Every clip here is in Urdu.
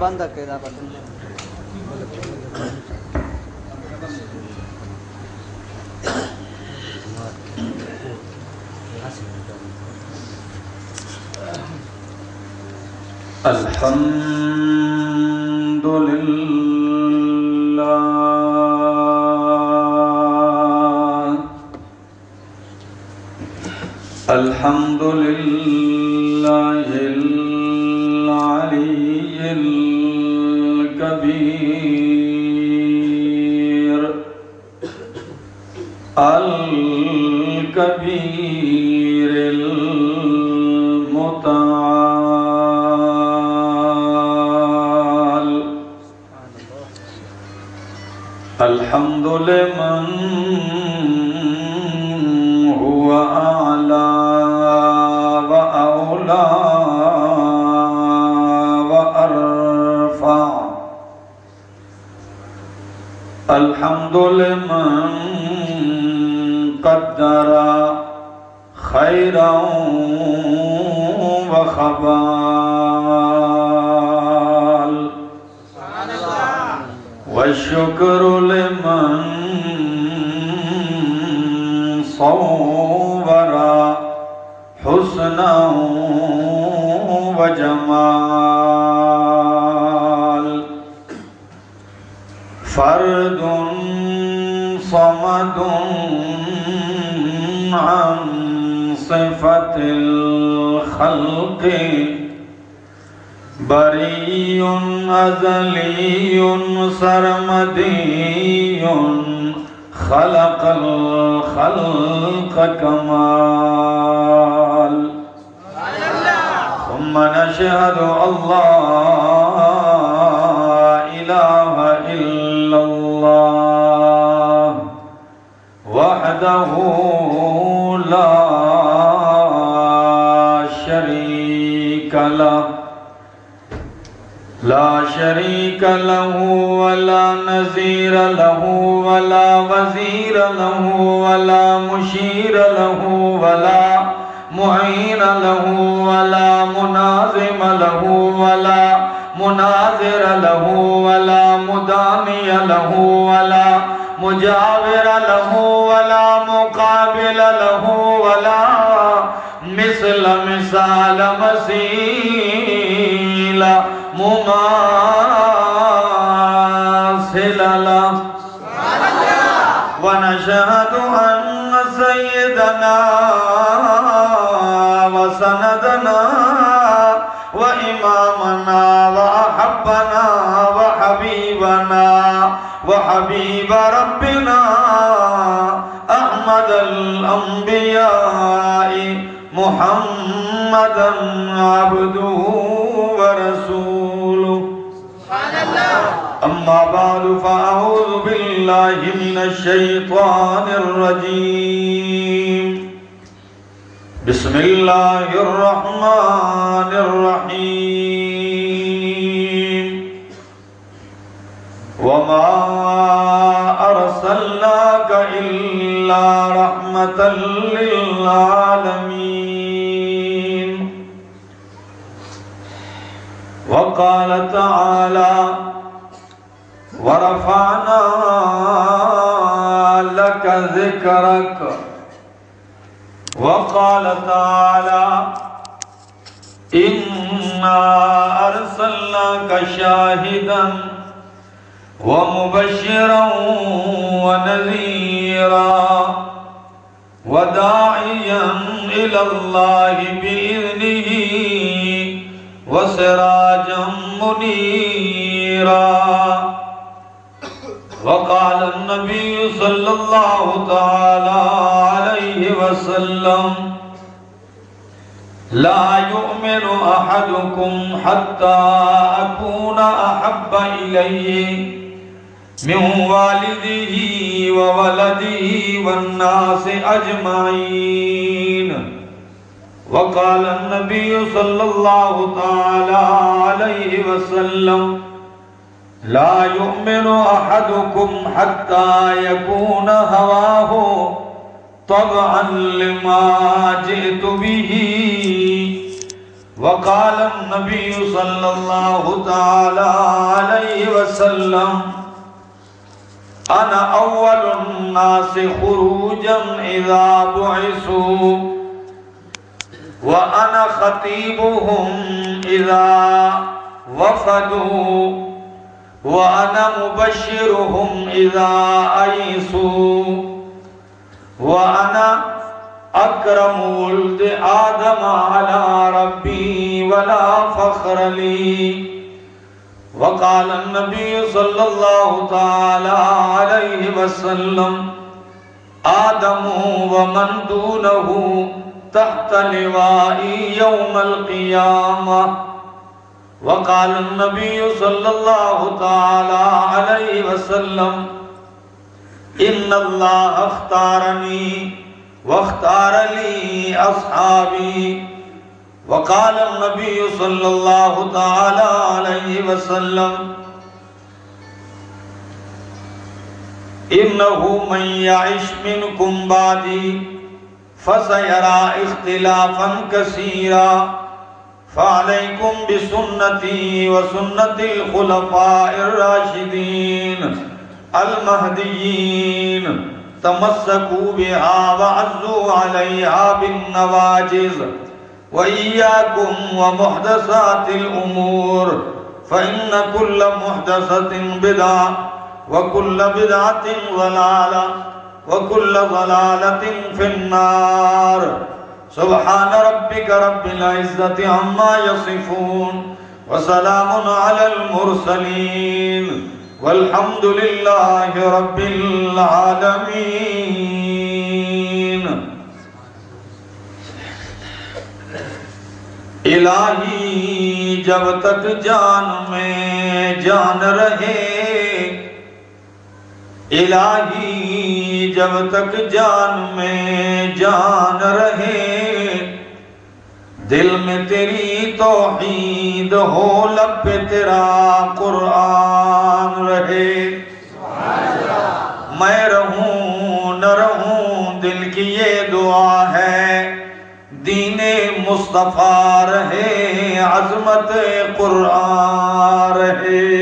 بند ر الم الحمد لمن قدر خيرا وخبال والشكر لمن صور حسنا وجمال فرد صمد عن صفة الخلق بري أزلي سرمدي خلق الخلق كمال. ثم نشهد الله وحده لا شريك له، لا شريك له، ولا نذير له، ولا وزير له، ولا مشير له، ولا معين له، ولا مناظم له، ولا مناظر له، ولا مداني له، ولا مجاور له، ولا مثال مسيل مماثل له ونشهد أن سيدنا وسندنا وإمامنا وأحبنا وحبيبنا وحبيب ربنا بعد فأعوذ بالله من الشيطان الرجيم. بسم الله الرحمن الرحيم. وما أرسلناك إلا رحمة للعالمين. وقال تعالى ورفعنا لك ذكرك. وقال تعالى إنا أرسلناك شاهدا ومبشرا ونذيرا وداعيا إلى الله بإذنه وسراجا منيرا. وقال النبي صلى الله تعالى عليه وسلم، لا يؤمن أحدكم حتى أكون أحب إليه من والده وولده والناس أجمعين. وقال النبي صلى الله تعالى عليه وسلم لا يؤمن أحدكم حتى يكون هواه طبعا لما جئت به. وقال النبي صلى الله تعالى عليه وسلم، أنا أول الناس خروجا إذا بعثوا، وأنا خطيبهم إذا وفدوا. وأنا مبشرهم إذا أيسوا. وأنا أكرم ولد آدم على ربي ولا فخر لي. وقال النبي صلى الله تعالى عليه وسلم، آدم ومن دونه تحت لوائي يوم القيامة. وقال النبي صلى الله تعالى عليه وسلم، إن الله اختارني واختار لي أصحابي. وقال النبي صلى الله تعالى عليه وسلم، إنه من يعش منكم بعدي، فسيرى اختلافا كثيرا. فعليكم بسنتي وسنة الخلفاء الراشدين المهديين. تمسكوا بها وعزوا عليها بالنواجز وإياكم ومحدثات الأمور. فإن كل محدثة بدعة وكل بدعة ضلالة وكل ضلالة في النار. سبحان ربك رب العزة عما يصفون وسلام على المرسلين والحمد لله رب العالمين. الہی جب تک جان میں جان رہے الہی جب تک جان میں جان رہے، دل میں تیری توحید ہو، لب پہ تیرا قرآن رہے۔ میں رہوں، نہ رہوں، دل کی یہ دعا ہے۔ دین مصطفیٰ رہے، عظمت قرآن رہے۔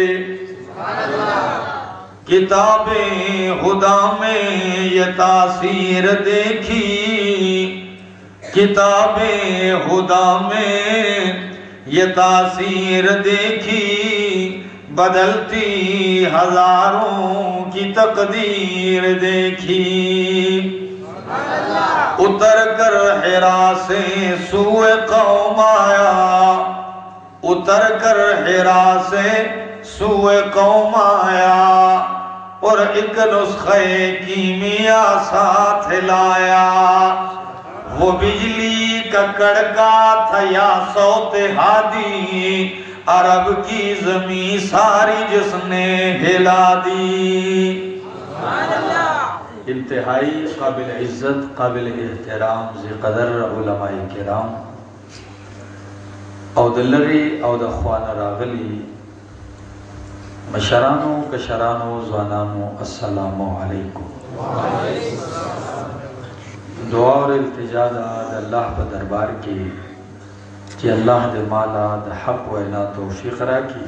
کتاب خدا میں یہ تاثیر دیکھی۔ کتاب خدا میں یہ تاثیر دیکھی۔ بدلتی ہزاروں کی تقدیر دیکھی۔ اتر کر حرا سے سوئے قوم آیا۔ اتر کر حرا سے سوئے قوم آیا۔ اور ایک نسخے کیمیا ساتھ لایا۔ وہ بجلی کا کڑکا تھا یا سوت ہادی عرب کی زمین ساری جس نے ہلا دی۔ انتہائی قابل عزت قابل احترام زی قدر علماء کرام۔ او دلری او دخوان راغلی مشرانو، کشرانو زوانانو السلام علیکم. دعا اور التجا دا اللہ پا دربار کی کہ اللہ دے مالا دا حق وینا توفیق را کی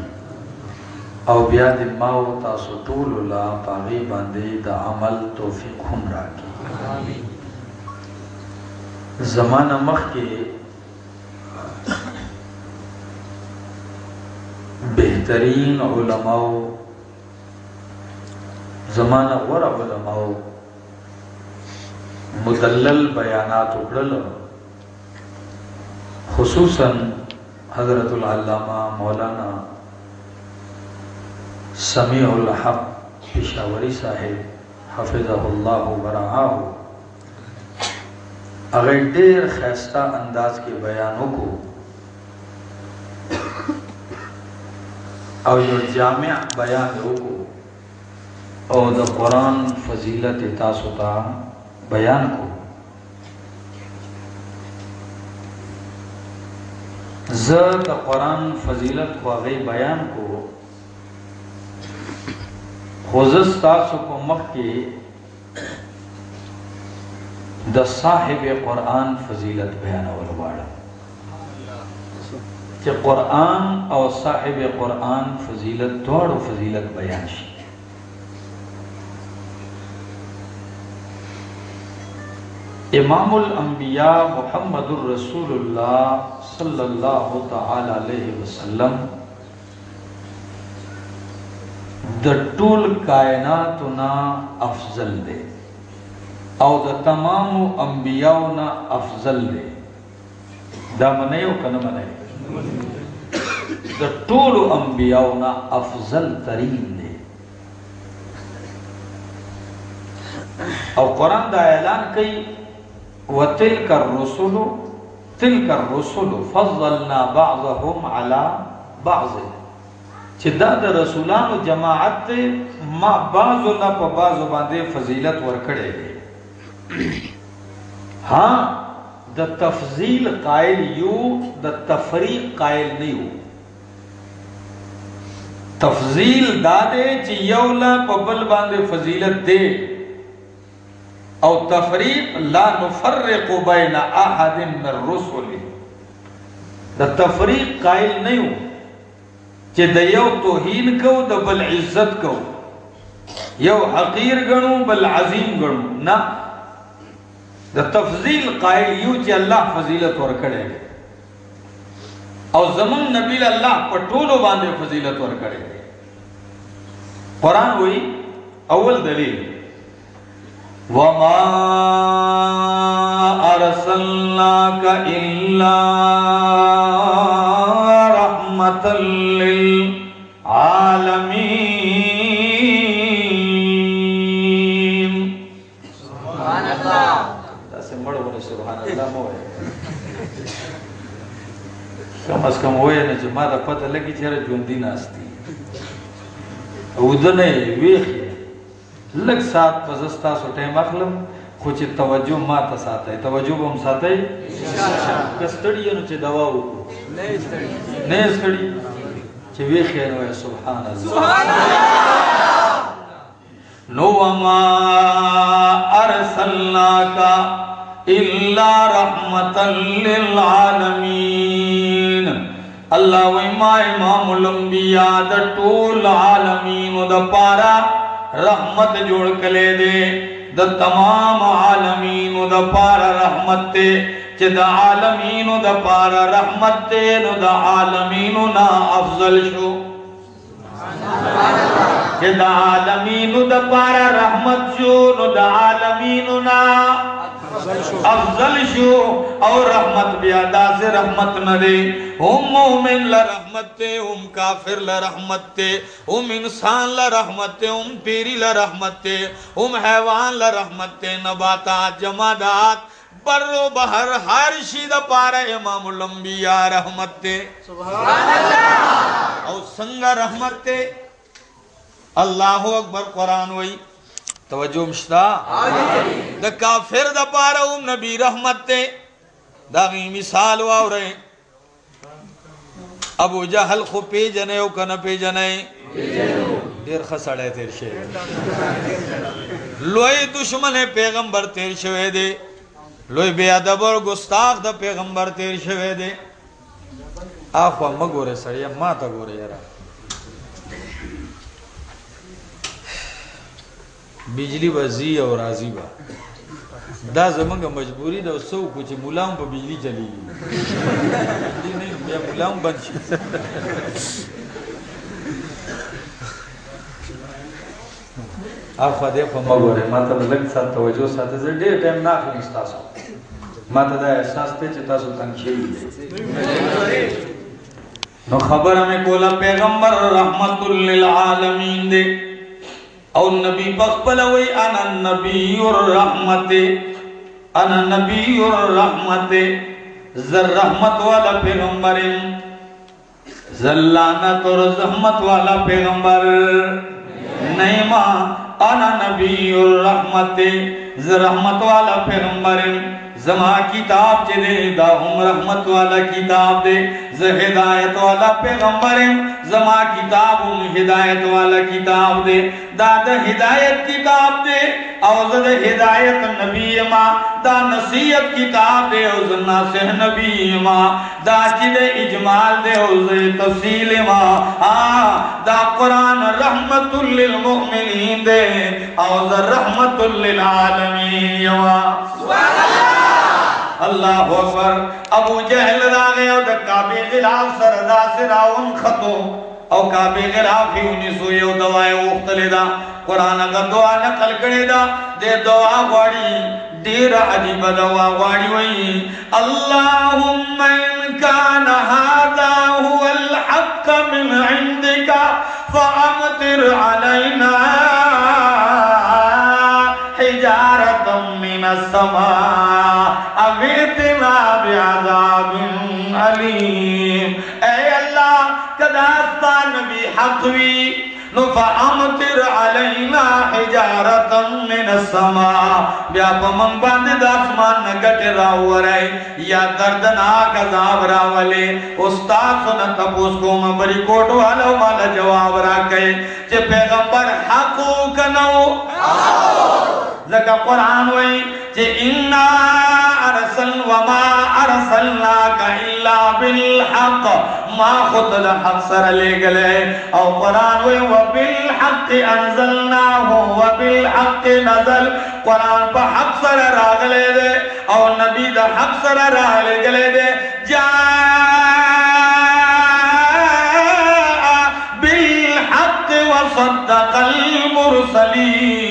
او بیا د ماو تاسو ټول لا پاغي باندې د عمل توفیق هم راکړي. زمانہ مخ کې بهترین علماو زمانہ غور علماو مدلل بیانات وکړل خصوصا حضرت العلامہ مولانا سمیع الحق پشاوری صاحب حفظه الله ورعاه اگر ډیر خیستا انداز کې بیان وکړو او یو جامع بیان وکړو او د قران فضیلت تاسو ته بیان کو زه د قران فضیلت خو غي بیان کو خوزست تاسو کو مخ کی د صاحب قرآن فضیلت بیان ولواړه چې قرآن او صاحب قرآن فضیلت دواړو فضیلت بیان شي امام الانبیاء محمد الرسول اللہ صلی اللہ تعالی علیہ وسلم، د ټول کائناتنا افضل دے او د تمام انبیاؤنا افضل دے۔ دا منیو کنه منیو د ټول انبیاؤنا افضل ترین دے۔ او قرآن دا اعلان کئی، وتلك الرسل، تلك الرسل فضلنا بعضهم على بعض۔ چې دا د رسولانو جماعت ته ما بعضو نه په بعضو باندې فضیلت ورکړې دي ها ہاں، د تفضیل قائل یو د تفریق قائل نه یو تفضیل دا دے چې یو لا په بل فضیلت دی او تفریق لا نفرق بین احد من رسل۔ د تفریق قائل نه یو چې د یو توهین کو د بل عزت کو۔ یو حقیر گنو، بل عظیم گنو۔ نه د تفضیل قائل یو چې الله فضیلت ورکړي او زمون نبی الله په ټولو باندې فضیلت ورکړي قرآن وی اول دلیل. وما أرسلناك إلا رحمة للعالمين. کم از کم ہوئے نا جو مادا پتہ لگی چہرے جوندی ناستی او دنے ویخی لگ سات پزستا سو ٹیم اخلم خو چې توجه ما ته ساتي توجه هم ساتي کستړی نو چې دوا وکړو نه ستړي چې وی خیر وای سبحان الله سبحان الله نو ما ارسلناک الا رحمتا للعالمین الله وای امام الانبیاء د ټول عالمین د پارا رحمت جوړ کړي دي د تمام عالمین د پار رحمت ته چې د عالمین د پار رحمت ته نو د عالمین نا افضل شو چې د عالمین د پار رحمت شو نو د عالمین نا افضل شو او رحمت بیا داس رحمت نہ دے۔ ہم مومن لرحمت تے ہم کافر لرحمت تے۔ ہم انسان لرحمت تے ہم پیری لرحمت تے۔ ہم حیوان لرحمت تے نباتات جمادات۔ بر و بہر ہر شید پارا امام الانبیاء رحمت تے۔ سبحان اللہ! او سنگا رحمت تے۔ اللہ اکبر قرآن وئی توجہ مشتا؟ دا کافر دا پارا ام نبی رحمت تے دا غی مثال واو رہے ابو جہل خو پی جنے او کنا پی جنے دیر خسڑے تیر شے۔ لوئی دشمن پیغمبر تیر شوے دے۔ لوئی بے ادب اور گستاخ دا پیغمبر تیر شوے دے۔ آخوا مگو رے سڑیا ما تا گو رے یرا بجلی با زی او رازی با دا زمانگا مجبوری دا سو کو چې مولاهم په بجلی چلی بجلی نه بیا مولاهم بند شي. افا دې په مګوره ما ته لږ سات توجه ساته، زه ډېر ټایم نه اخلم تاسو. ما ته دا احساس ته چې تاسو تنگ شوي نو خبر میں کولا پیغمبر رحمت للعالمین دے او نبی بخبلوی، انا نبی الرحمت. انا نبی الرحمت. زر رحمت والا پیغمبر زلانت اور زحمت والا پیغمبر. نیما انا نبی الرحمت. زر رحمت والا پیغمبر زما کتاب چے دے، دا ہم رحمت والا کتاب دے. ز ہدایت والا پیغمبر زما کتاب ہم ہدایت والا کتاب دے۔ دا دا ہدایت کتاب دے او زد ہدایت نبی ما۔ دا نصیت کتاب دے او زد ناصح نبی ما۔ دا چی دے اجمال دے او زد تفصیل ما۔ دا قرآن رحمت للمؤمنین دے او زد رحمت للعالمین ما۔ سبحان اللہ اللہ اکبر، ابو جہل دا گئے او دا کعبی غلاف سردا سراؤن خطو، او کعبی غلاف ہی انہی سوئی او دوائے اختلے دا۔ قرآن اگر دعا نقل کرے دا، دے دعا غاڑی، دیر عجیب دعا غاڑی وئی اللہم ان کان هذا هو الحق من عندك فامطر علینا حجارة السماء اغیتنا بعذاب علیم اے اللہ کداستا نبی حقوی نو فامطر علینا حجارة من السماء. بیا پا من باندے دا اسمان نگٹ راو رہے یا دردناک عذاب راولے استاد سنت اپوس کو مبری کوٹو حلو مالا جواب را کہے چے پیغمبر حقو کنو؟ زکا قرآن وئی چے انا ارسل وما ارسلناک الا بالحق. ما خود دا حق سر لے گلے او قرآن وئی وبالحق انزلناه وبالحق نزل. قرآن پا حق سر راگلے دے او نبی دا حق سر راگلے گلے دے جاء بالحق وصدق المرسلین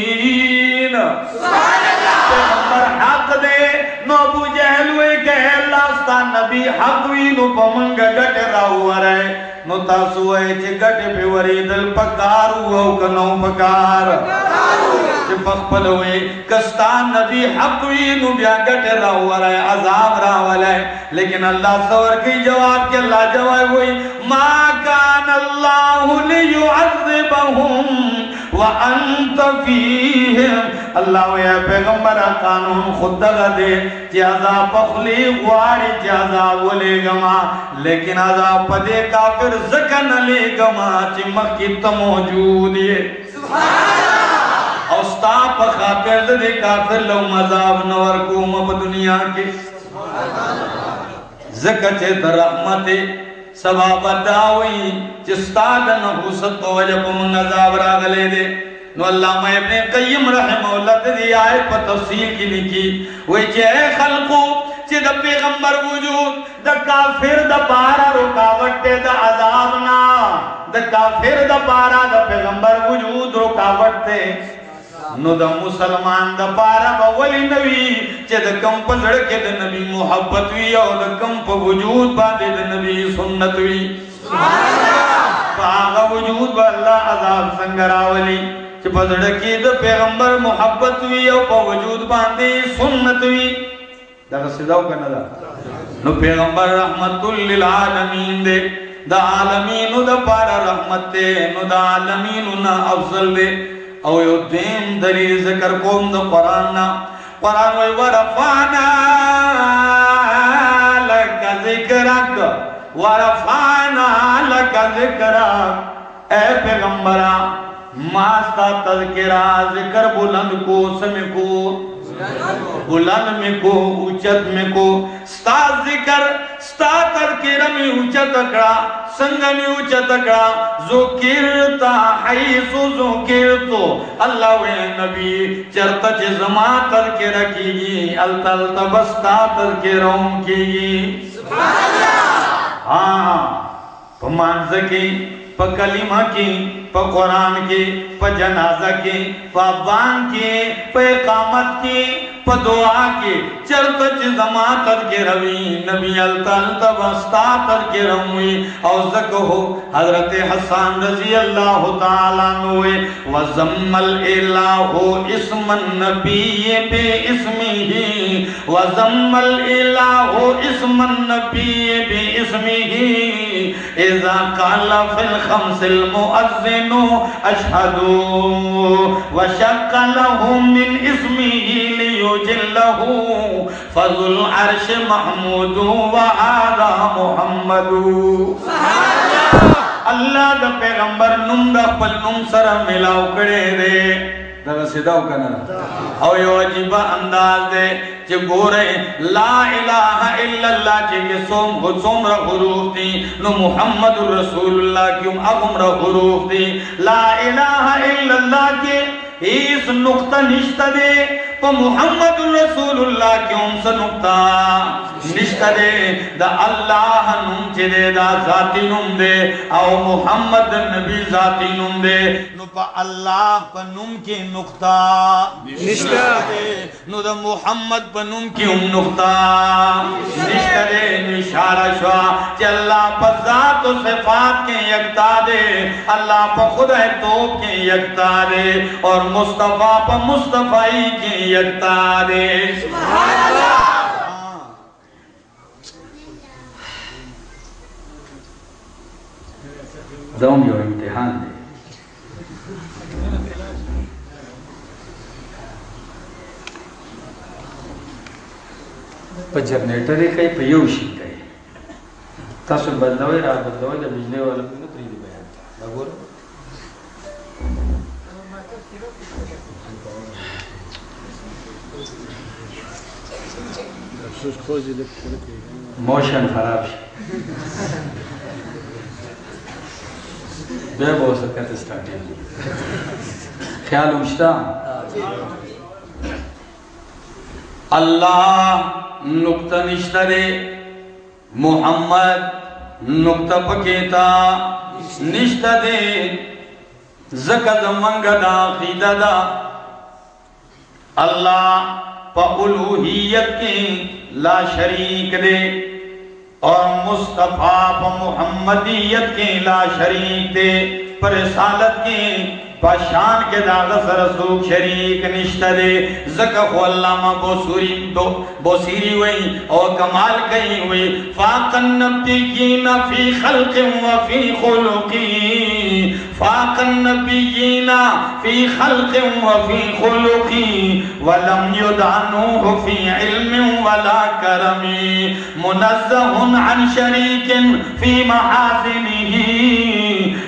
ستا حق وی نو پمنگ گٹ راو رہے نو تاسو ہے چھ گٹ پہ وری دل پکار ہو کنو پکار۔ چھ پخپل ہوئے کستان نبی حق وی نو بیا گٹ راو رہے عذاب راو رہے لیکن اللہ سور کی جواب کہ اللہ جواب ہوئی ما کان اللہ لیعذبہم وانت فیہم اللہ ویا پیغمبر قانون خود دغا دے چی عذاب پخلی غواری چی عذاب لے گما. لیکن عذاب پدے کافر زکن لے گما چی مکیت موجود ہے۔ اوستا پا خاطر دے کافر لو مذاب نور کو مب دنیا کے۔ زکا چے در رحمت سباب داوئی چستا دن حسد پا وجب من عذاب راگلے دے۔ نو علامہ ابن قیم رحمہ اللہ دی آیت پر تفصیل کی لکھی۔ وہی چھے اے خلقو چھے دا پیغمبر وجود، دا کافر دا پارا رکاوٹ دے دا عذابنا دا کافر دا پارا دا پیغمبر وجود رکاوٹ دے۔ نو دا مسلمان دا پارا با ولی نوی چه دا کم پا زڑکے دا نبی محبت وی او دا کم پا وجود با دے دا نبی سنت وی پا آغا وجود با اللہ عذاب سنگراولی چه پا زڑکے دا پیغمبر محبت وی او پا وجود باندے سنت وی دا غصداو کنا دا نو پیغمبر رحمت للعالمین دے دا عالمینو دا پارا رحمت دے نو دا عالمینو نا افضل دے او یو دیم دلیل ذکر کوم د قران نا. قران وی ورفانا لک ذکرک. ورفانا لک ذکرک. اے پیغمبرا ماستا تذکرہ ذکر بلند کو سمے کو۔ بلند میں کو اوچت میں کو. ستا ذکر ستا تذکر میں اوچت اکڑا سنگ میں اوچت اکڑا ذکرتا حیث ذکرتو اللہ وے نبی چرتا چھ زمان تذکر کی گی۔ التلتا بستا تذکروں کی گی۔ سبحان اللہ! ہاں, ہاں۔ پمانز کی پا کلمہ کی۔ پا قرآن کی، پا جنازہ کی، پا بان کی، پا اقامت کی، پا دعا کی۔ چلتا چرت چیزما تذکر ہوئی نبی التالتا بستا تذکر ہوئی او زکو حضرت حسان رضی اللہ تعالیٰ نوے وزم الالہ اسم النبی بے اسمی ہی۔ وزم الالہ اسم النبی بے اسمی ہی۔ اذا قال في الخمس المؤذن اشهد وشق له من اسمه لي يجله فذو العرش محمود وهذا محمد. اللہ دا پیغمبر نم دا پل نم سر ملاو کڑے دے. دا سیداو کنه او یو عجیب انداز دے چې ګوره لا اله الا الله چې څوم خو څومره حروف دي، نو محمد رسول الله کوم هغه حروف دي. لا اله الا الله کې هیڅ نقطه نشته ده په محمد رسول الله کې هم څه نقطه نشته ده دا الله نوم چې ده دا ذاتی نوم ده او محمد نبی ذاتی نوم ده نو په الله په نوم کې نقطه نشته نو د محمد په نوم کې هم نقطه نشته ده اشاره شو چې الله په ذات او صفات کې یکتا ده الله په خدای توب کې یکتا ده اور مصطفی په مصطفی کې یکتا ده سبحان الله دوم یو امتحان دی په جنریټر یې کوي په یو شي کوي تاسو بدلوي را بدلوي د بجلی والا په نه پریدي بیان۔ دا ګور موشن خراب شي بیا به کته سٹارټ خیال وشتا اللہ نقطہ نشتہ دے محمد نقطہ پکیتا نشتہ دے زکد منگ دا خیدہ دا اللہ پا الوحیت کے لا شریک دے اور مصطفیٰ پا محمدیت کے لا شریک دے پر رسالت کے پشان کے داغ سر سوک شریک نشتہ دے۔ زکف علامہ بوسوری دو بوسیری ہوئی اور کمال کئی ہوئی فاق النبیین فی خلق و فی خلقی۔ فاق النبیین فی خلق و فی خلقی۔ ولم یدعنوه فی علم ولا کرم۔ منزہ عن شریک فی محاسنه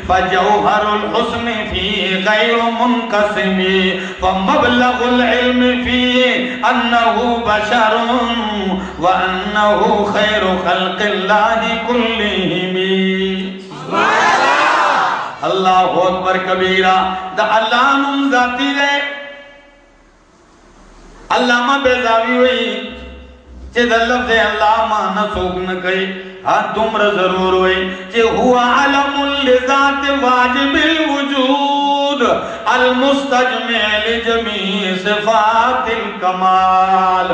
فجوہر الحسن فی غیر منقسم، فمبلغ العلم فيه أنه بشر وأنه خير خلق الله كلهم. اللہ اکبر کبیرہ دا اللہ نم ذاتی رے علامہ بیزاوی ہوئی. چه دا لفظ اللہ مانا سوک نکئی ہاں تمر ضرور ہوئی چه ہوا علم لذات واجب الوجود، المستجمع لجمیع صفات الکمال۔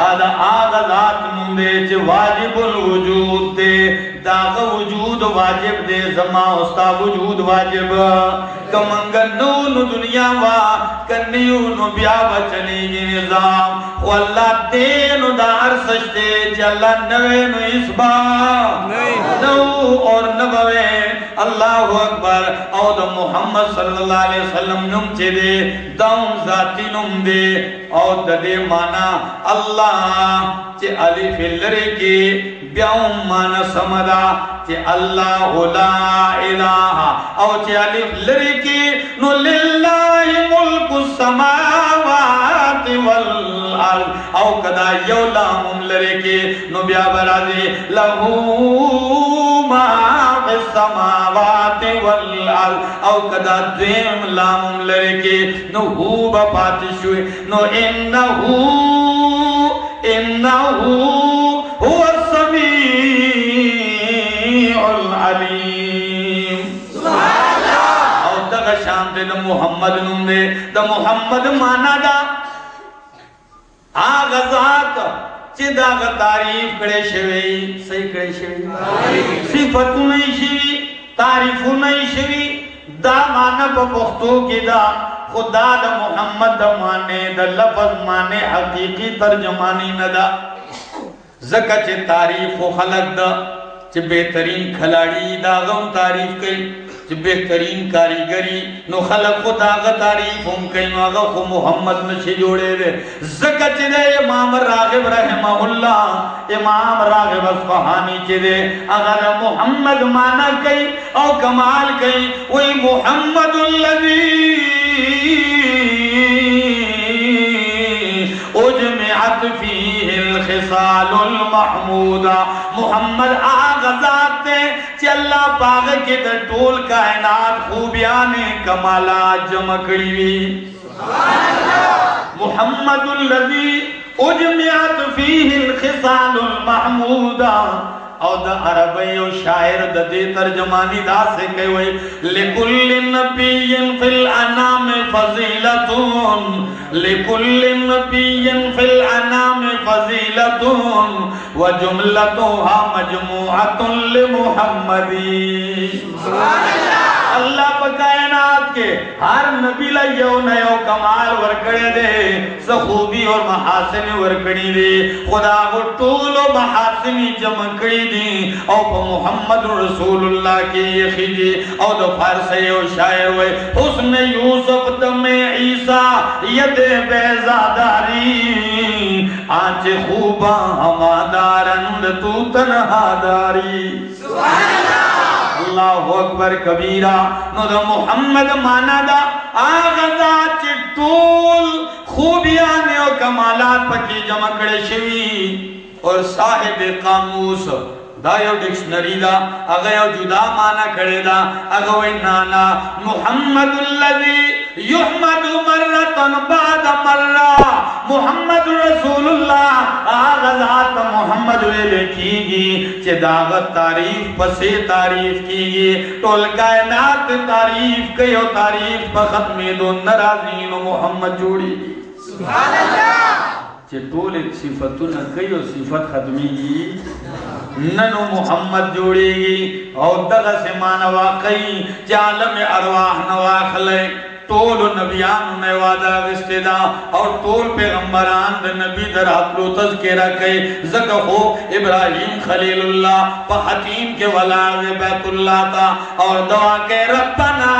هذا آغا ذات نمبے چه واجب الوجود دے داغ وجود واجب دے زما استا وجود واجب۔ کمنگ نو دنیا وا کنیو نو بیا بچنی گی نظام۔ و اللہ دے نو دا عرصش دے چه اللہ نوے نو اسبا نو اور نبوے اللہ اکبر او دا محمد صلی اللہ علیہ وسلم نم چے دے داؤں ذاتی نم دے او دا دے مانا اللہ چے علیف لرے کے بیاؤں مانا سمدا چے اللہ لا الہ او چے علیف لرے کے نو للہ ملک السماوات والارض او کدا یو یولام لرے کے نو بیا برا دے لہو ما السماوات والارض، او کدا دویم لام لرے نو ہو با پاتشوئے نو انہو انہو هو السمیع العلیم۔ او دغه شان دے دا محمد نوم دے دا محمد مانا دا۔ آغا ذات چی داغا تعریف کڑے شوی، صحیح کڑے شوی. صفتو نہیں شوی تعریفو نہیں شوی، دا مانا پا پختو کی دا، خدا دا محمد دا مانے دا لفظ مانے حقیقی ترجمانی ندا زکا چی تعریف خلق دا چی بہترین کھلاڑی دا، غم تعریف کئی. چې بهترین کاریګری نو خلق خدا غ تعریف هم کوي نو هغه خو محمد نشي جوړې دي زکه چې د امام راغب رحمه الله امام راغب اصفهانی چې دي هغه محمد معنا کوي او کمال کوي وای محمد الذي اجمعت فيه الخصال المحمودہ محمد آغا ذات تے چی اللہ پاغ کے در ٹول کائنات خوبیان کمالات جمع کری وی. محمد الذي اجمعت فيه الخصال المحمودہ او دا عربی او شاعر دا دے ترجمانی دا سے کہے ہوئے لکل نبی فی الانام فضیلتون، لکل نبی فی الانام فضیلتون، و جملتوها مجموعت لمحمدی. اللہ! اللہ پا کائنات کے ہر نبی لئیو نیو کمال ورکڑے دے، سخوبی اور محاسن ورکڑی دے۔ خدا کو طول و محاسنی جمع کری دی۔ او پا محمد رسول اللہ کی یخی دی او دو فارسی و شاعر وے۔ حسن یوسف دم عیسیٰ ید بیزاداری۔ آنچ خوبا ہما دارند تو تنہا داری۔ سبحان اللہ! اللہ اکبر کبیرہ نو دا محمد مانا دا آغازا چی طول خوبیانے و کمالات پکی جمع کڑے شوی۔ اور صاحب قاموس دا یو ڈکشنری دا اگا یو جدا مانا کڑے دا اگا وی نانا، محمد اللذی یحمد مرتن بعد مرہ محمد رسول اللہ، آغا ذات محمد ویلے کی گی، چے داغت تعریف پسے تعریف کی گی، ٹول کائنات تعریف کئیو تعریف پا ختمی دو نرازین محمد جوڑی گی۔ سبحان اللہ! چے ٹول صفتون کئیو صفت ختمی گی ننو محمد جوڑی گی اور دغا سے مانا واقعی چے عالم ارواح نواخلے ٹول نبیان نے وعدہ غستے دا اور ٹول پیغمبران دا نبی در حقلو تذکرہ کئی زکہ ہو ابراہیم خلیل اللہ پا حتیم کے ولاغ بیت اللہ تا اور دعا کے ربنا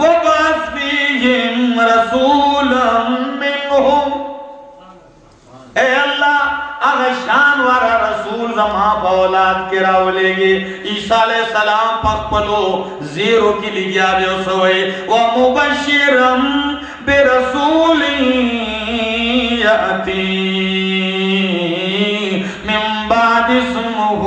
وبعث فیہم رسولا منہم اے اللہ اگر شان وارا رسول زمان باولاد کے راولے گے عیسیٰ علیہ السلام پاک پلو زیرو کی لگیا بے سوئے ومبشرم برسول یعتی من بعد اسمه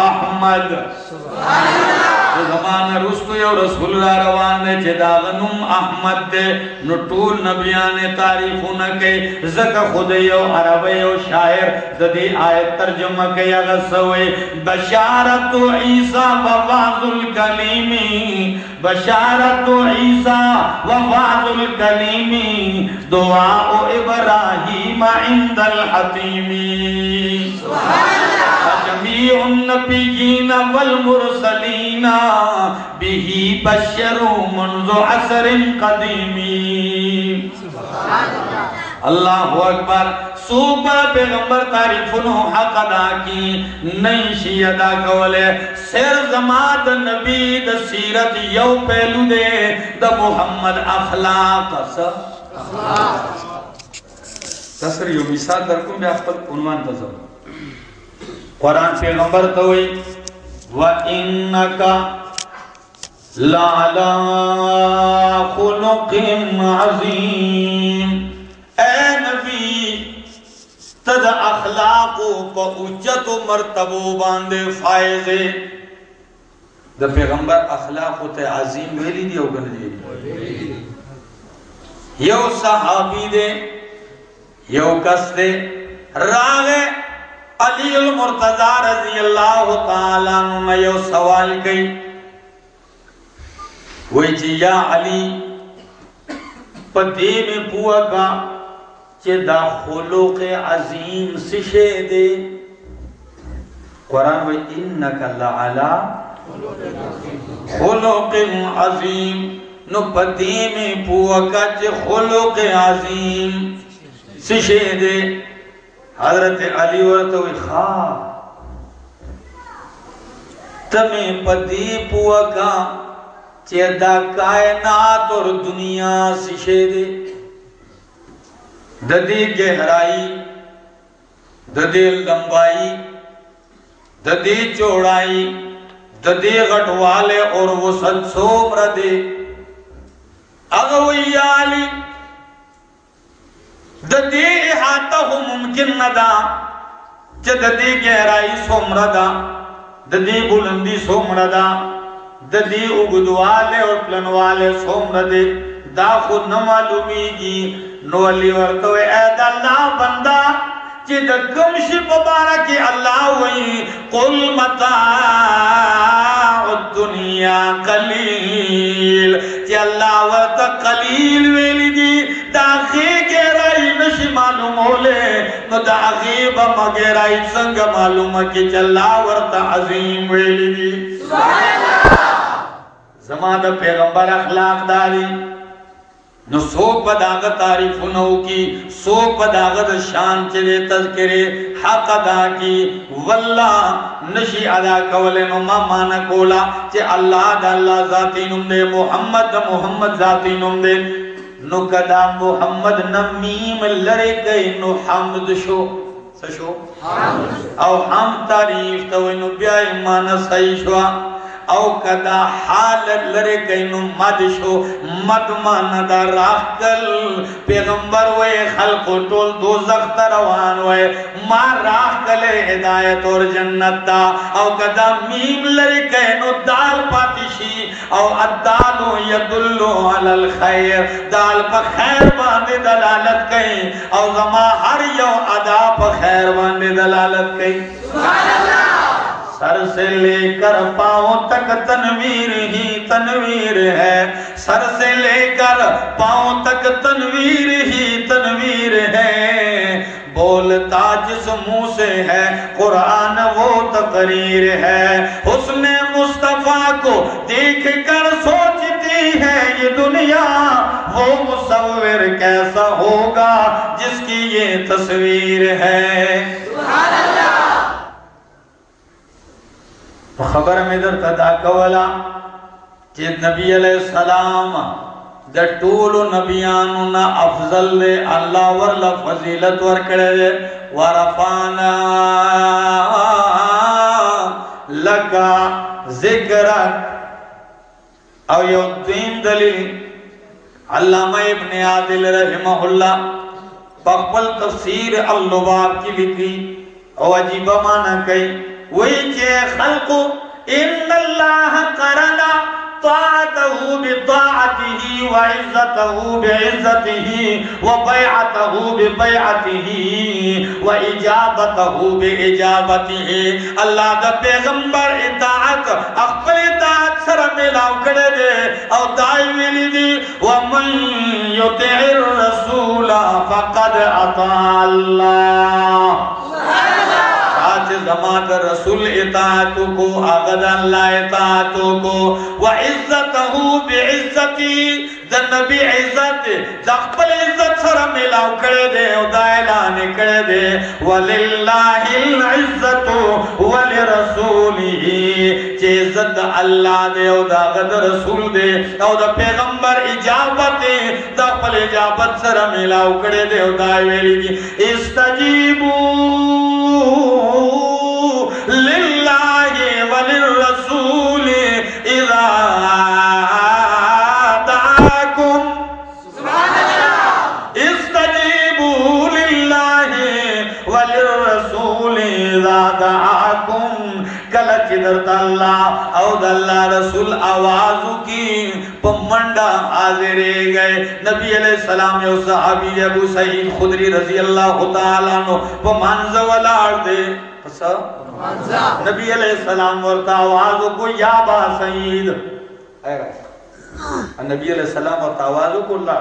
احمد۔ سبحان اللہ۔ زمان رستو یو رسول اللہ روان دے چے داغنم احمد دے، نو ٹول نبیان تعریفو نکے زکا خود یو عرب یو شاعر ددی آیت ترجمہ کئی اغسوئے بشارت عیسیٰ و وعظ الکلیمی بشارت عیسیٰ و وعظ الکلیمی دعاء ابراہیم عند الحتیمی سبحان اللہ جميع النبيين والمرسلين به بشروا منذ عصر قديم. اللہ اکبر سوپر پیغمبر تعریف تعریفنو حق ادا کی، نئی شی ادا کولے، سر زماد نبی دا سیرت یو پہلو دے، دا محمد اخلاق سا۔ تصر یو مثال در کن بے اخبر عنوان تزم۔ قرآن پیغمبر توئی وَإِنَّكَ لَعْلَى خُلُقٍ عَظِيمٍ۔ اے نبی تد اخلاقو پا اجت و مرتبو باندے فائزے۔ دا پیغمبر اخلاقو تے عظیم valley the O gonna you صحابی دے، یو کس دے، راغے۔ علی المرتضی رضی اللہ تعالیٰ عنہ یو سوال کئی۔ وہی چی یا علی، پدی میں پوا کا چی دا خلوق عظیم سشے دے۔ قرآن وی انکا لعلا خلوق عظیم۔ نو پدی میں پوا کا چی خلوق عظیم سشے دے۔ حضرت علی ورطوی خواہ تمہیں پتی پوا کا چے کائنات اور دنیا سشے دے ددی گہرائی، ددی لمبائی، ددی چوڑائی، ددی غٹوالے اور وسط سومر دے۔ اگوی آلی ددی احاطہ ہو ممکن ندا چه ددی گہرائی سومر دا ددی بلندی سومر دا ددی اگدوالے اور پلنوالے سومر دے دا خود نمالومی گی، نو علی ورطو اے دا اللہ بندہ چی دا کمشی مبارکی اللہ وئی، قل متاع الدنیا قلیل چی اللہ ورطا قلیل ویلی دی، دا خیق رائی نشی معلوم ہو لے نو دا غیب مگرائی سنگ معلوم کی چلا ورطا عظیم ویلی دی. زمان دا پیغمبر اخلاق داری، نو سوک با داغ تعریف نو کی، سوک با داغ دا شان چرے تذکرے حق ادا کی، واللہ نشی ادا کولے، نو ما مانا کولا چے اللہ دا اللہ ذاتی نم دے، محمد دا محمد ذاتی نم دے نو کدا محمد نمیم لرے گئی نو حمد شو. سشو؟ او ہم تعریف تو نو بیا ایمان صحیح شوا. او کدا حال لرے کینو مد شو، مد مانا دا راہ کل۔ پیغمبر وے، خلق و ٹول دو زخت روان وے۔ ما راہ کلے ہدایت اور جنت دا او کدا میم لرے کینو دال پاتشی او ادالو یدلو علی الخیر۔ دال پا خیر باندے دلالت کئی او زما ہر یو ادا پا خیر باندے دلالت کئی سبحان اللہ! سر سے لے کر پاؤں تک تنویر ہی تنویر ہے۔ سر سے لے کر پاؤں تک تنویر ہی تنویر ہے۔ بولتا جس منہ سے ہے، قرآن وہ تقریر ہے۔ حسن مصطفیٰ کو دیکھ کر سوچتی ہے یہ دنیا، وہ مصور کیسا ہوگا جس کی یہ تصویر ہے سبحان اللہ خبر میں در تدا کولا کہ نبی علیہ السلام دا طول نبیانو نا افضل دے اللہ ورلا فضیلت ورکڑے دے ورفانا لکا ذکرک. او یو دین دلیل علامہ ابن عادل رحمہ اللہ پخبل تفسیر اللباب کی لکھی او عجیبہ مانا کئی وہی چے خلق ان اللہ قرنا طاعته بطاعته وعزته بعزته وبيعته ببيعته واجابته باجابته اللہ دا پیغمبر اطاعت اخبر اطاعت سر ملاو کڑے دے او دائی ویلی دی ومن یطع الرسول فقد اطاع اللہ سبحان اللہ آج زمان رسول اطاعتو کو آغد اللہ اطاعتو کو وعزتہو بعزتی، دا نبی عزت، دا اقبل عزت سر ملاو کرے دے او دا اعلان کرے دے وللہ العزتو ولرسولی چے عزت اللہ دے او دا غد رسول دے او دا پیغمبر اجابت دے دا اجابت سر ملاو کرے دے او دا ویلی دی. استجیبو. درد اللہ او داللہ رسول آوازو کی پمنڈا حاضرے گئے۔ نبی علیہ السلام یو صحابی ابو سعید خدری رضی اللہ تعالیٰ نو پمانز والار دے۔ پسا؟ نبی علیہ السلام ورطا آوازو کو یا با سعید۔ اے گئے نبی علیہ السلام ورطا آوازو کو اللہ۔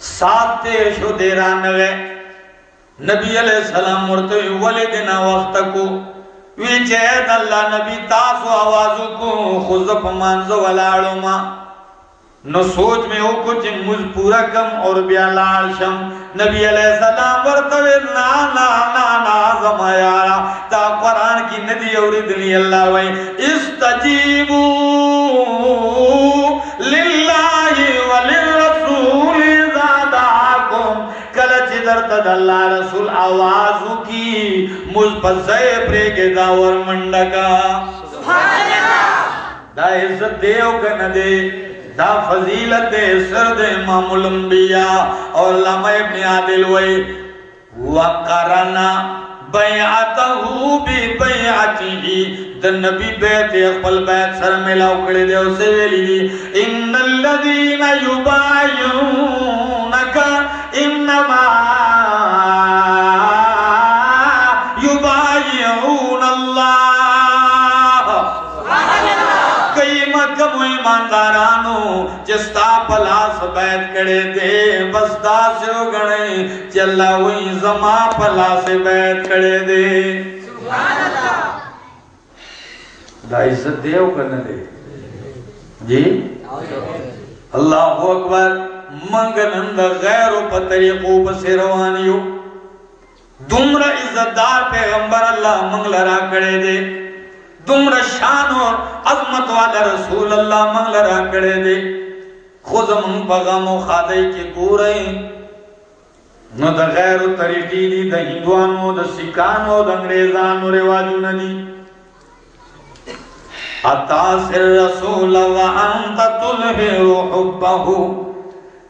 سات تیر شو دیران گئے نبی علیہ السلام ورطا ولدنا وقت کو۔ وی چید اللہ نبی تاسو آوازو کو خزف مانزو والارو ما. نو سوچ میں ہو کچھ مز پورا کم اور بیا لال شم. نبی علیہ السلام ورتوی نا نا نا نا زما تا قرآن کی ندی اوریدنی اللہ وی. استجیبو للہ اللہ رسول آوازو کی مجھ پسے پریگے داور منڈکا۔ دا عزت دے او کہ نہ دے دا فضیلت دے سر دے امام الانبیاء۔ اور علامہ ابن عادل وے وقرنا بیعتہو بی بیعتہی۔ دا نبی بیعت اقبل بیعت سر ملاو کڑے دے اسے ویلی دی ان الذین یبایونکا انما ایماندارانو جستا پلاس بیت کڑے دے بس دا سے گنے چلا ہوئی زما پلاس بیت کڑے دے۔ دا عزت دے او کرنے دے۔ جی؟ اللہ اکبر منگنند غیر و پتریقو بسی روانیو دمرا عزتدار پیغمبر اللہ منگل را کڑے دے۔ دمرا شان اور عظمت والا رسول اللہ منگل را کڑے دے خود من پغم و خادئی کے گورے نو دا غیر و طریقی دی دا ہندوانو دا سکانو دا انگریزانو رواجو ندی اتاس الرسول وانت تلہر حبہو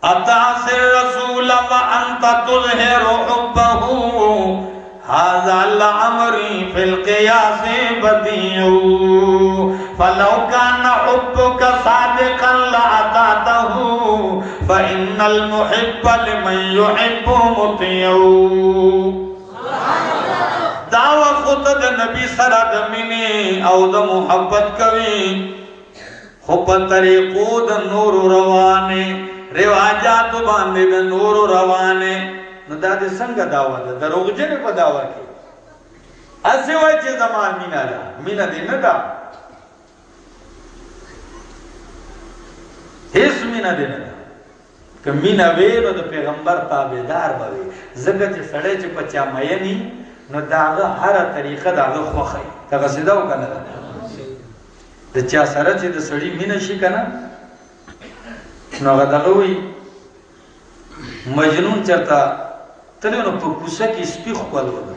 اتاس الرسول وانت تلہر حبہو هذا الامر في القياس بديع. فلو كان حبك صادقا لأطعته، فإن المحب لمن يحب مطيع. دعوة خود د نبی سره د مینې او د محبت کوي. خو په طریقو د نور روانه رواجات باندې د نور روانه نو دا د څنګه دعوه ده دروغجن په دعوه کې. اسی وای چې زمان مینا ده. مینا دې نه ده. هیڅ مینا دې نه ده. که مینا وی نو د پیغمبر تابعدار به وي. ځکه چې سړی چې پچا مینی، نو داغه هر طریقه داغه خوخی دغه سیدا وکنه د چا سره چې د سړی مینه شي کنه نو هغه دغه وی مجنون چرتا تلو نو په کوسه کې سپیخ کول وله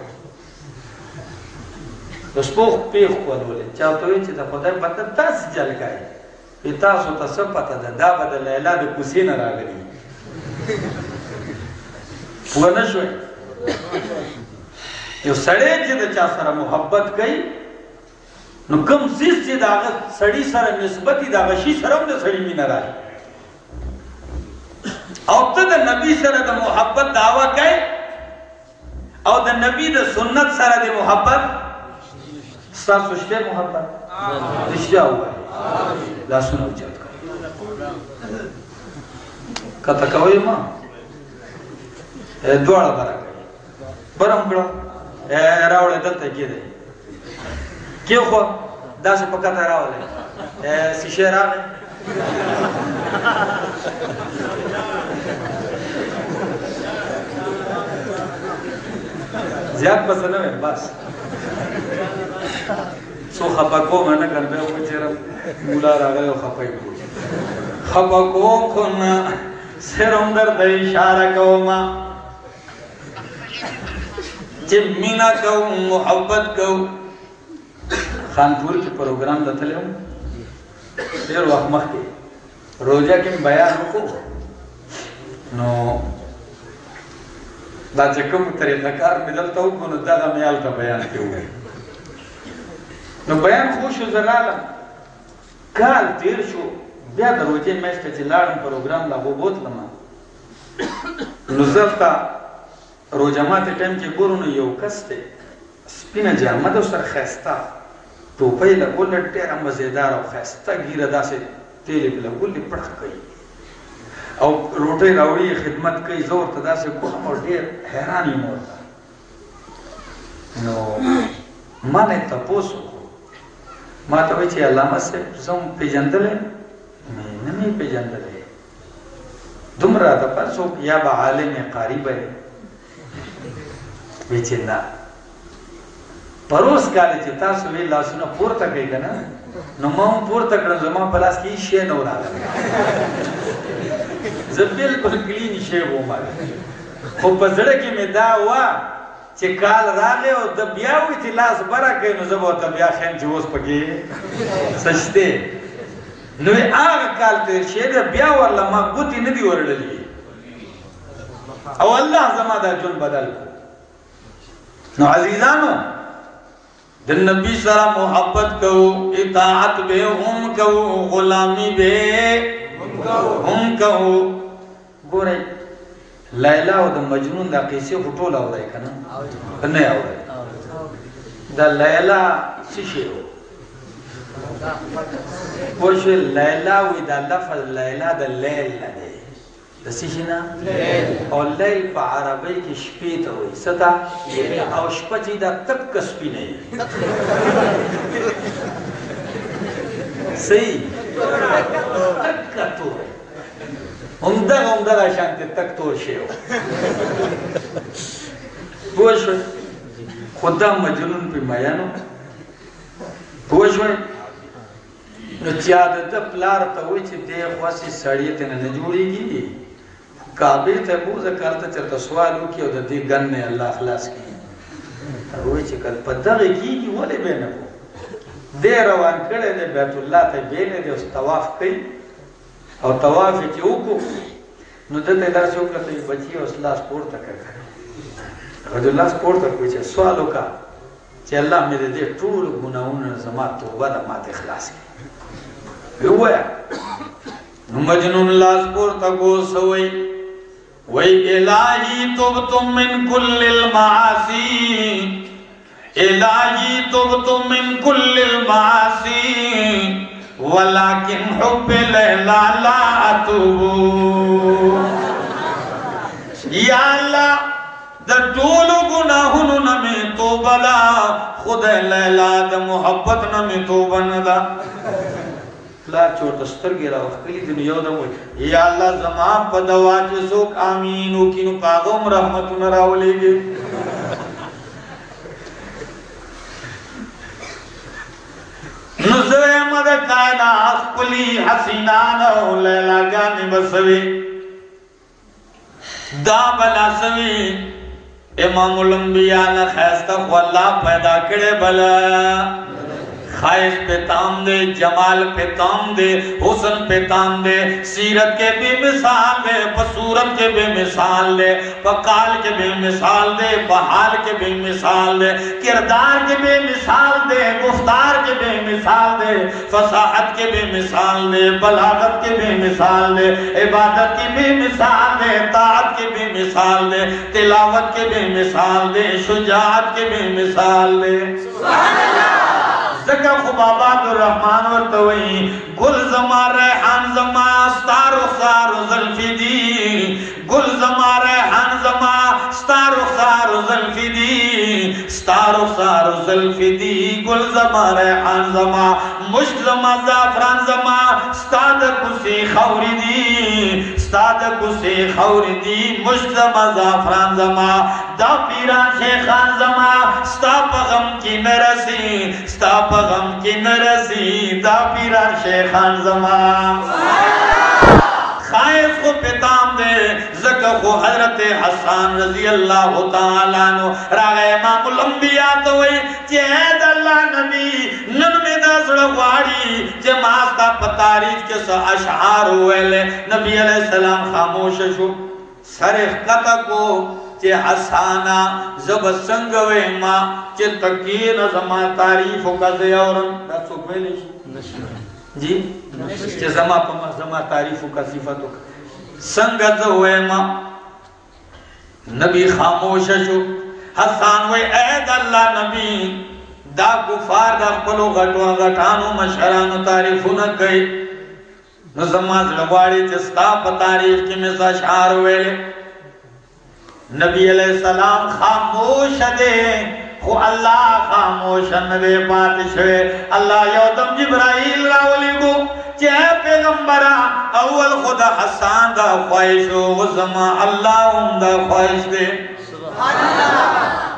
د سپوخ پیخ کول وله چا ته وی چې د خدای پته تاسو جلګای په تاسو ته څه پته ده دا به د لیلا د کوسې نه راغلی ونه شوي یو سړی چې د چا سره محبت کوي نو کوم سیس چې دا سړی سره نسبت دا غشي سره د سړی مینه راځي او ته د نبی سره د محبت دعوا کوي او د نبی د سنت سره د محبت ستاسو شته محبت۔ رښتیا وایي لا سنو چت کوي کته کوي ما دواړه برابر برم کړو راوړې دلته جی کې دی کې خو داسې په کته راولې سیشه راغې زیات بس نه وې بس. سو خپا کوم نه کړ به و چې مولا راغلی او خپای کو خپا کوم خو نه سرم در د اشاره کوما چې مینا کو محبت کو خانپور کی پروگرام کې پروګرام دتلم ډېر وخت مخکې. روزه کې بیان وکړو نو دا چې کوم طریقه کار مې دلته وکړو نو دغه مې هلته بیان کې وکړو نو بیان خو شو زه رالم کال تیر شو بیا د روزې میاشت ته چې لاړم پروګرام لا وبوتلم نو زه ته روزه ماته ټایم کې ګورو نو یو کس دی سپینه جامه ده سره ښایسته ټوپۍ لګول ډېره مزېدار او ښایسته ګیره داسې تیل یې لګول پړخ کوي او روټۍ راوړي خدمت کوي زه ورته داسې کوم او ډېر حیران یم نو ما نه تپوس وکړو ما ته وایي چې علامه صاحب زه هم پېژندلی مې نه مې پېژندلی دمرا دا پرسو یا با عالم قاری بے۔ ویچی نا۔ پروس کالی چی تاسو وی لاسونا پورتا کئی کنا؟ نو ماں پورتا کنا زمان پلاس کی شے نو را لگا زبیل کل کلین شے وہ مارا خو پزڑکی میں دا ہوا چی کال راگے او دا بیاوی تی لاس برا کئی نو زبو تا بیا خیم چی وز پکی سجتے نوی آغا کال تیر شیر بیا ورلا ما گوتی ندی ورلی او اللہ زما دا جن بدل نو عزیزانو دن نبی سرا محبت کو اطاعت بے، ہم کو غلامی بے۔ ہم کو گورے، لیلہ و دا مجنون دا قیسی خطول آو دائی کنا؟ کننے آو دائی دا لیلہ سشے ہو۔ پوش لیلا وی دا لفظ لیلا دا لیل لدے دا سیشنا او لیل پا عربی کی شپی تا ہوئی ستا او شپا چی دا تک کسپی نہیں صحیح تک کتو. ہے عمدہ عمدہ شانتی تک تو شے ہو پوش خدا مجنون پی میانو پوش نو چیا د د پلار ته وای چې دې خواسي سړی ته نه کعبه ته بوزه کارته چرته سوال وکي او د دې ګن نه الله خلاص کړي وای چې کله په دغه کیږي ولې به نه دې روان کړي د بیت الله ته به نه د طواف کوي او طواف چې وکړو نو دته درس وکړه ته بچي او لاس پورته کړه غد الله سپورت کوي چې سوال وکړه چې الله مې دې ټول ګناہوں زما توبه د ماته خلاص کړي ہویا مجنون لاس پور تکو سوئی وی الہی تبتم من کل المعاسی الہی تبتم من کل المعاسی ولیکن حب لیلا لا اتوبو یا اللہ دا ټولو گناہونو نمی توبه لا. خود لیلا دا محبت نمی توبه ندا پلار چورت سترگی را وخکلی دنو یو دم یا اللہ زمان پا دوا چی سوک آمینو کینو پاغم رحمتو نراولے گی نزر مد کائنا اخپلی حسینانا لیلا گانی بسوی دا بلا سوی امام الانبیاء نے خیستہ خو پیدا کرے بلا خواہش پہ تام دے جمال پہ تام دے حسن پہ تام دے سیرت کے بھی مثال دے پسورت کے بھی مثال دے پکال کے بھی مثال دے بحال کے بھی مثال دے کردار کے بھی مثال دے گفتار کے بھی مثال دے فصاحت کے بھی مثال دے بلاغت کے بھی مثال دے عبادت کی بھی مثال دے طاعت کے بھی مثال دے تلاوت کے بھی مثال دے شجاعت کے بھی مثال دے سبحان اللہ زکا خبابا آباد رحمان ورطوئی گل زما ریحان زما ستار و خار و زلفی دی گل زما ریحان زما ستار و خار و دی ستار و خار و دی گل زما، ریحان زما، مشک زما، زعفران زما ستاد کسی خوری دی ستاد کسی خوری دی مشک زما، زعفران زما، دا پیران شیخان زما، ستا پغم کی نرسی ستا پغم کی نرسی دا پیران شیخان زما. خائف کو پیتام دے زکا کو حضرت حسان رضی اللہ تعالیٰ نو راغ امام الانبیاء توئی چی اید اللہ نبی نن میں دا زڑواری چی ماستا پتاریف کے سا اشعار ہوئے لے نبی علیہ السلام خاموش شو۔ سر قطع کو چی حسانا زب سنگوے ما چی تکین زما تعریفو کا زیورن دا سکوے لیشی جی؟ چی زما پا زما تعریفو کا صفتو کا سنگت ہوئے ما نبی خاموش شو۔ حسان وی اید اللہ نبی، دا کفار دا پلو غٹو غٹانو مشہرانو تعریفو نہ گئی نو زماز لگواری چستا پا تاریخ کی میں شعار ہوئے نبی علیہ السلام خاموش دے۔ خو اللہ خاموشن بے پاتشوے اللہ یودم جبرائیل راولی کو چہ پیغم پیغمبرہ، اول خدا حسان دا خواہش ہو زما اللہ ام دا خواہش دے۔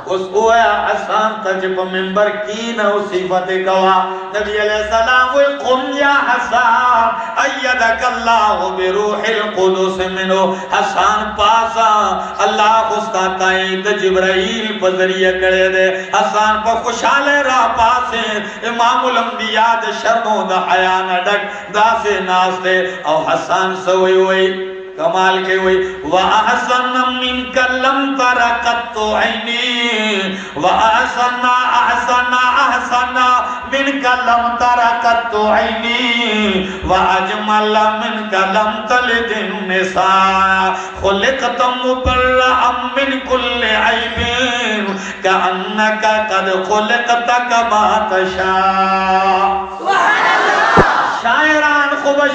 اس اویا حسان تجب ممبر کی نہ صفت کوا نبی علیہ السلام وہ قم یا حسان، ایدک اللہ بروح القدس منو۔ حسان پاسا، اللہ استا تائید جبرائیل پذریہ کرے دے۔ حسان پا خوشحال را پاسے، امام الانبیاء دے شرمو دا حیان ڈک دا سے ناس دے۔ او حسان سوئی ہوئی۔ کمال کے ہوئی وَأَحْسَنَ مِنْكَ لَمْ تَرَقَتُ عَيْنِي۔ وَأَحْسَنَ، أَحْسَنَ أَحْسَنَ مِنْكَ لَمْ تَرَقَتُ عَيْنِي۔ وَأَجْمَلَ مِنْكَ لَمْ تَلِدِ النِّسَاء۔ خُلِقْتَ مُبَرَّأً مِنْ كُلِّ عَيْبٍ كَأَنَّكَ قَدْ خُلِقْتَ كَمَا تَشَاءُ شاعران خوب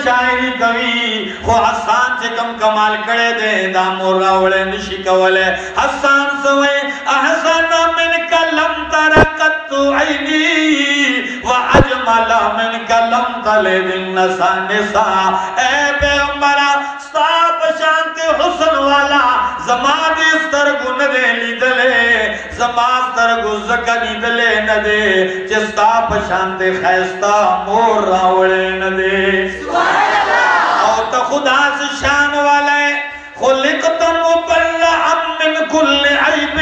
شاعری کوي. خو حسان چې کم کمال کړي دے دا مور راوړې نشي کوله حسان سوې احسن من کلم ترکت عینی واجمل من کلم تلد النساء نساء اے پیغمبر، ستا شانت حسن والا، زما دې سترګو نه لیدلې. زما سترګو زکه لیدلې نه دې چې ستا په شانت خیستا مور راوړې نه دې سبحان او ته خدا سے شان والا ہے خلقت مبرعا من كل عیب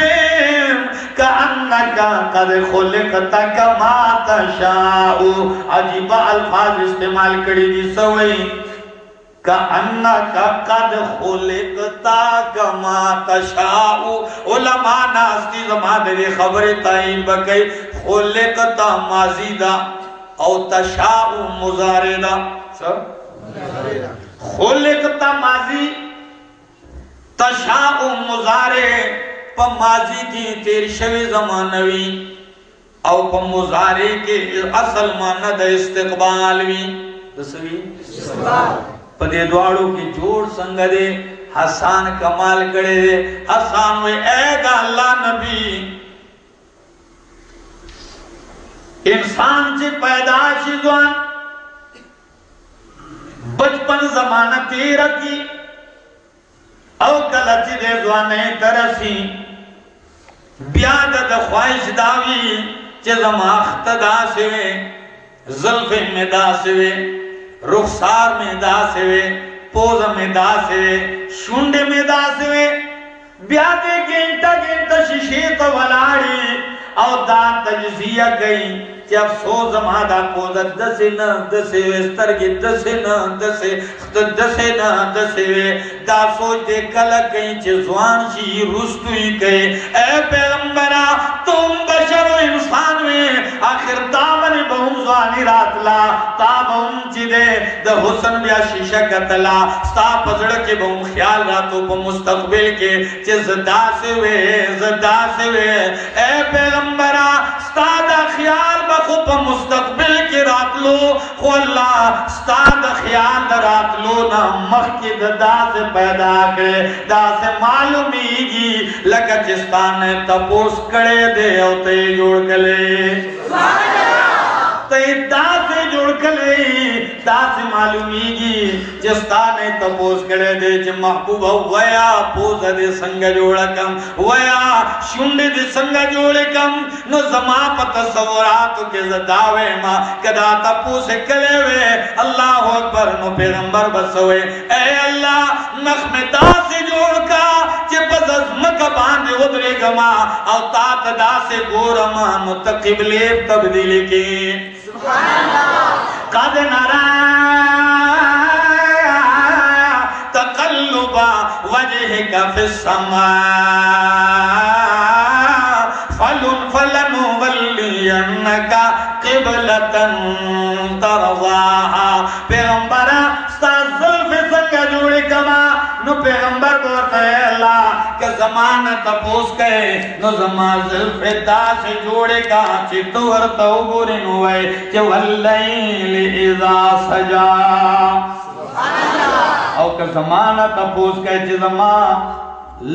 کأنکا قد خلقت کما تشاء۔ عجیب الفاظ استعمال کری دی سوئی۔ کأنکا قد خلقتا کما تشاء. علماء ناستی زمان دے خبر تائین بکئی خلقتا ماضی دا او تشاء مزارے دا خلقتا ماضی تشاء مزارے پا ماضی کی تیر شوی زمانوی. او پا مزارے کے اصل مانا دا استقبال وی. دسوی؟ پا دے دوارو کی جوڑ سنگ دے، حسان کمال کرے دے۔ حسان وی اے دا اللہ نبی۔ انسان سے پیداشی دوان بچپن زمانہ تیرہ کی، او کلچی دے زوانے ترسی۔ بیاد دا خواہش داوی چه زما اختدا سوے ظلف میں دا سوے۔ رخسار میں دا سوے پوز میں دا سوے شنڈ میں دا سوے بیاد گینٹا گینٹا ششیت تو ولاڑی او دا تجزیہ گئی چې افسوس ما دا کوز دسه نه دسه سترګې دسه نه دسه دسه نه دسه دا سوچ دې کله کہیں چې ځوان شي رستوي کوي اے پیغمبرا، تم بشر و انسان میں آخر دامن بہم ځواني راتلا تا بہم چې دې د حسن بیا شیشه کتلا۔ ستا پزړه کې بہم خیال راتو په مستقبل کې چې زدا سے وې زدا سے وې اے پیغمبرا، ستا دا خیال بخو په مستقبل کې راتلو خو الله ستا د خیال د راتلو نه مخکې د داسې پیدا کړې داسې معلومیږي لکه چې ستا نه تپوس کړی دی او ته یې جوړ کړی ته داسې جوړ کړی داسې معلومیږي چې ستا نه تپوس کړی دی چې محبوب ویا پوز دې څنګه جوړ کم، ویا شونډې دې څنګه جوړ کم، نو زما په تصوراتو کې زداوې ما، کدا تپوس کړی وې الله اکبر، نو پیغمبر بسوي اے الله نخ میں داسې جوړ کا چې پس مکه باندې ودرېګما او تا ته داسې ګورم نو تقبلې تبدیل کې قد نرى تقلب وجهك في السماء. فلن فلن ولينك قبلة ترضاها. پیغمبرہ ستا ظلف سنگا جوڑی کما، نو پیغمبر زمان تپوس کہے نو زمان ظلف دا سے جوڑے کا چی تو ورطا گوری نوے چی واللیل اذا سجا۔ او کہ زمان تپوس کہے چی زمان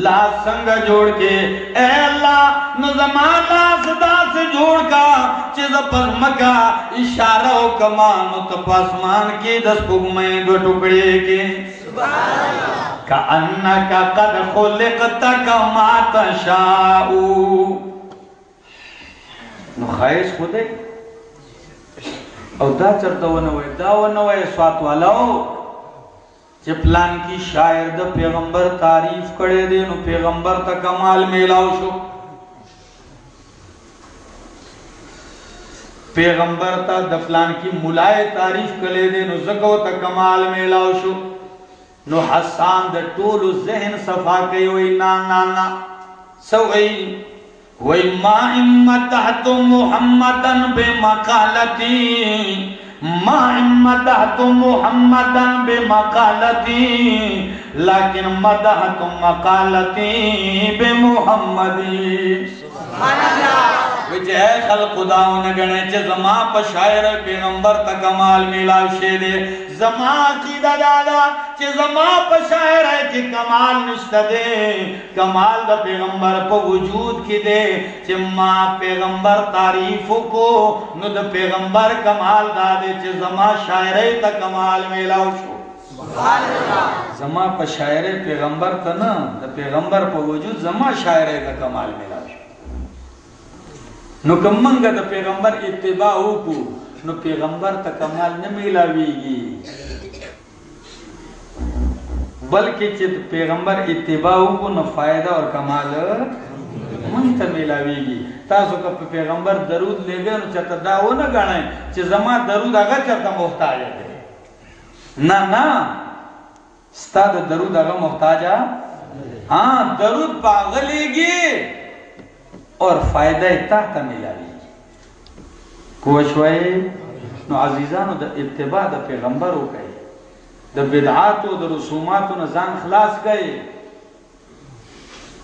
لا سنگ جوڑ کے۔ اے اللہ، نو زمان لا صدا سے جوڑ کا چیز پر مکا اشارہ و کمان و تپاسمان کی دس پگمیں دو ٹکڑے کے۔ سبحان اللہ کأنکا قد خلقت کما تشاؤ نو خواهش خوده او دا چرته ونوي دا ونوي سوات والاو چې پلان کی شاعر د پیغمبر تعریف کړي دي نو پیغمبر ته کمال میلاو شو. پیغمبر ته د پلان کی مولای تعریف کړي دي نو زکو ته کمال میلاو شو. نو حسان د ټولو ذهن صفا کوي وای نا نا نا سوئی وی ما امتحت محمدن بمقالتی۔ ما امتحت محمدن بمقالتی۔ لیکن مدحت مقالتی بمحمدی۔ وچ اے خلق خداو نگنے چھ زما پا پیغمبر تا کمال میلاو شے دے زما عقیدہ دادا چھ زما پا ہے چھ کمال نشتا دے۔ کمال دا پیغمبر پا وجود کی دے۔ چھ ما پیغمبر تعریفو کو نو دا پیغمبر کمال دا دے۔ چھ زما شاعر تا کمال میلاو شو۔ زما پا شاعر پیغمبر تا نا، دا پیغمبر پا وجود زما شاعر ہے تا کمال میلاو شو۔ نو کمنگا دا پیغمبر اتباع کو نو پیغمبر تا کمال نمیلاویگی بلکہ چھ پیغمبر اتباع کو نو فائدہ اور کمال من تا ملاویگی تاسو کا پیغمبر درود لے گئے نو چتا داو نا گانا ہے چھ زمان درود آگا چتا محتاج ہے نا نا ستا دا درود آگا محتاجا ہاں درود پاغلے گی اور فائدہ تحت ملا ملاوی کوشوئے نو عزیزانو دا اتباع دا پیغمبر ہو گئے دا بدعاتو دا رسوماتو نزان خلاص گئے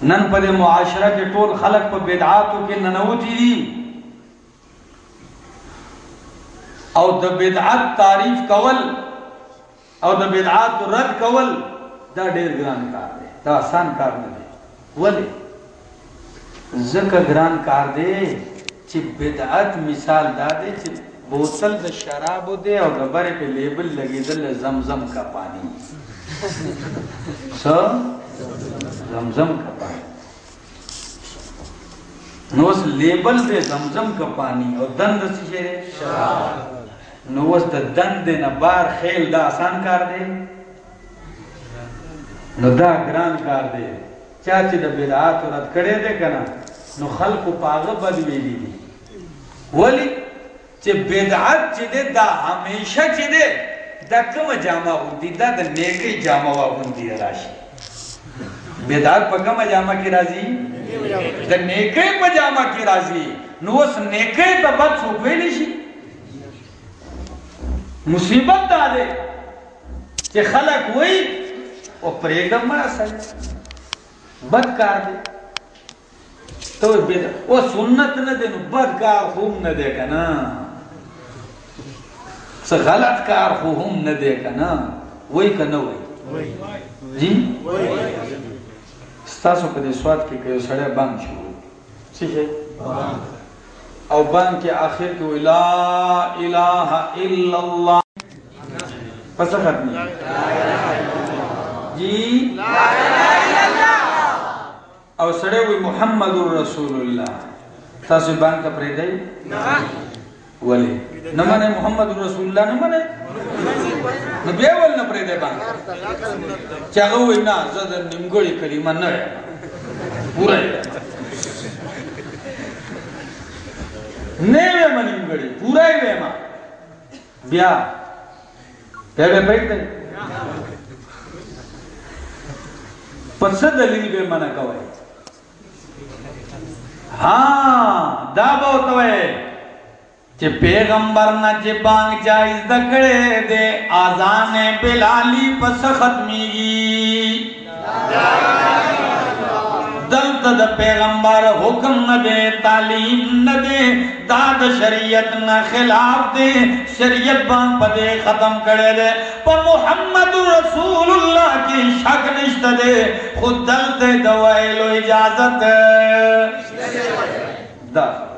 نن پا دے معاشرہ کے طول خلق پا بدعاتو کے ننوتی دی او دا بدعات تعریف کول او دا بدعات رد کول دا ډیر ګران کار دی، دا آسان کار نه دی۔ ولی زکه ګران کار دی چې بدعت مثال دا دی چې بوتل د شراب دی او د بره په لیبل لګیدل زمزم کا پانی۔ سو؟ زمزم کا پانی۔ نو اس لیبل دے زمزم کا پانی او دند سی شے شراب نو اس د دند نه بار خیل دا آسان کار دی نو دا ګران کار دی چا چې د بدعات رد کړي دي کنه نو خلق پاغه بد ویلي دي ولی چې بدعت چې ده دا همیشه چې ده دا کوم جامه وندي دا د نیکی جامه وندي راشي بدعت په کوم جامه کې راځي د نیکی په جامه کې راځي نو اوس نیکی ته بد څوک ویلی شي مصیبت دا ده چې خلق وای او پرېږدم ما سره بد کار دی تو او سنت نه دی نو بد کار هم نه دی کنه څه غلط کار خو هم نه دی کنه وای کنه وای جی؟ ستاسو په دې سواد کې کوي سړی بانګ شو څه شي او بانګ کې آخر کې وی لا اله الا الله پس ختم جی؟ لا اله او سړی وی محمد رسول الله. تاسو بانګ ته پرې دی نه. ولی نه منه محمد رسول الله نه منه نو بیا ول نه پرې دی بانګ چا وی نه زه د نیمګړی کلمه نه یم پورا نه وې غړي پورا یې وې ما بیا بیا به پېټ پس دلیل به منا کوي ہاں دا به وتوي پیغمبر نہ چې بانگ جائز دکڑے دے آزان بلالی پس ختمی ختميږي دلت د پیغمبر حکم نہ دے تعلیم نہ دے داد شریعت نہ خلاف دے شریعت بان پدے ختم کرے دے۔ پر محمد رسول اللہ کی شک نشت دے خود دلت دوائلو اجازت۔ دا۔